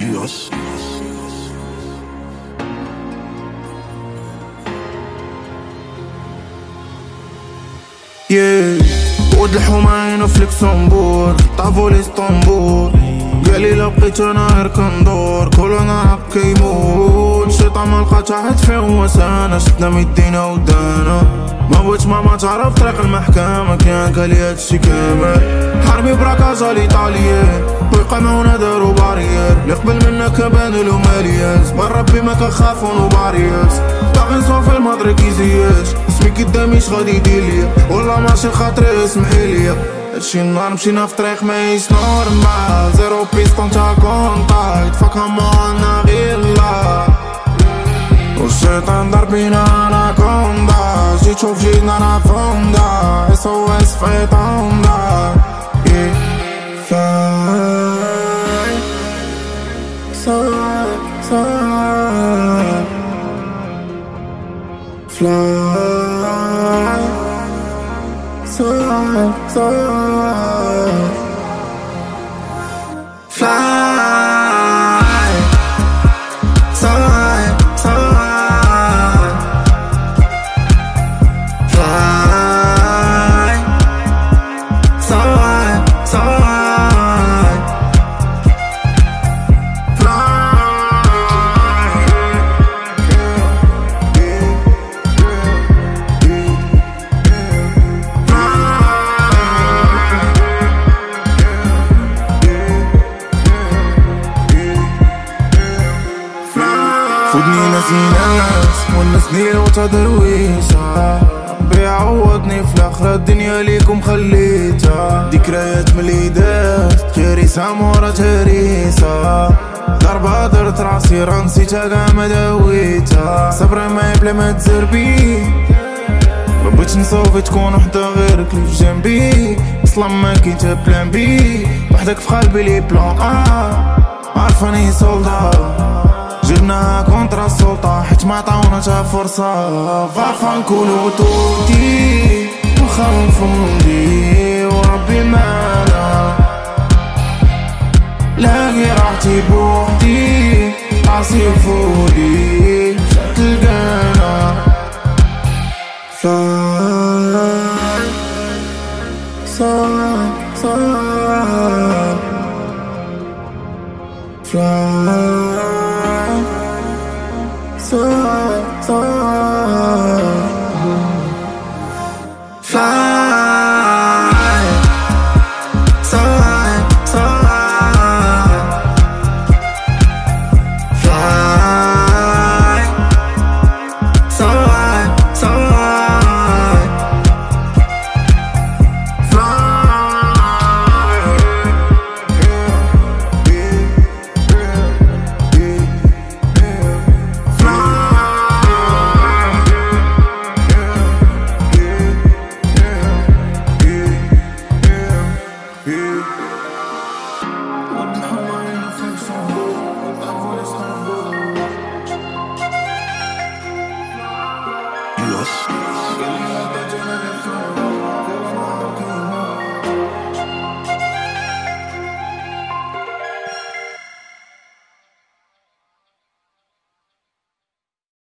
Yes. Yeah. ود الحماين في لكسمبور طافو لاسطنبول قالي بقيت أنا غير كندور كل أنا هكا يموت الشيطان ما لقات حد فيه وسانا شدنا ميدينا ودانا ما بغيت ماما تعرف طريق المحكمة كان قالي هادشي كامل حربي براكازا الايطاليان ويقامونا دارو بارير اللي قبل منا كبان له مالياس من ربي ما كنخافو نوبارياس باغي نصور في المدرك كيزياش اسمي قداميش غادي يدير والله ماشي خاطري اسمحيليا هادشي النهار مشينا في طريق ماهيش نورمال. زيرو بيستون تا كونتاكت فاكا أنا غير لا. والشيطان ضربينا أنا كوندا. جيت تشوف جينا أنا فوندا. اس أو اس في طوندا fly, Fly, fly, fly, fly. فودني ناسي ناس ونسني وتدرويشة ربي عوضني في الآخرة الدنيا ليكم خليتها. ذكريات من الإيدات كارثة مورا تهريسة ضربة درت راسي راه نسيتها كاع ما داويتها. صبري ما يبلا ما تزربي. ما بغيتش نصوفي تكون وحدة غيرك اللي في جنبي. أصلا ما كاين تا بلان بي. وحدك في قلبي لي بلان آه عارفاني سولدا جبنا كونترا السلطة حيت ما عطاونا تا فرصة. فافا نكونو توتي وخا نفوندي وربي معنا لاقي راحتي بوحدي عصير فودي تلقانا فلاي صار صار فلاي us.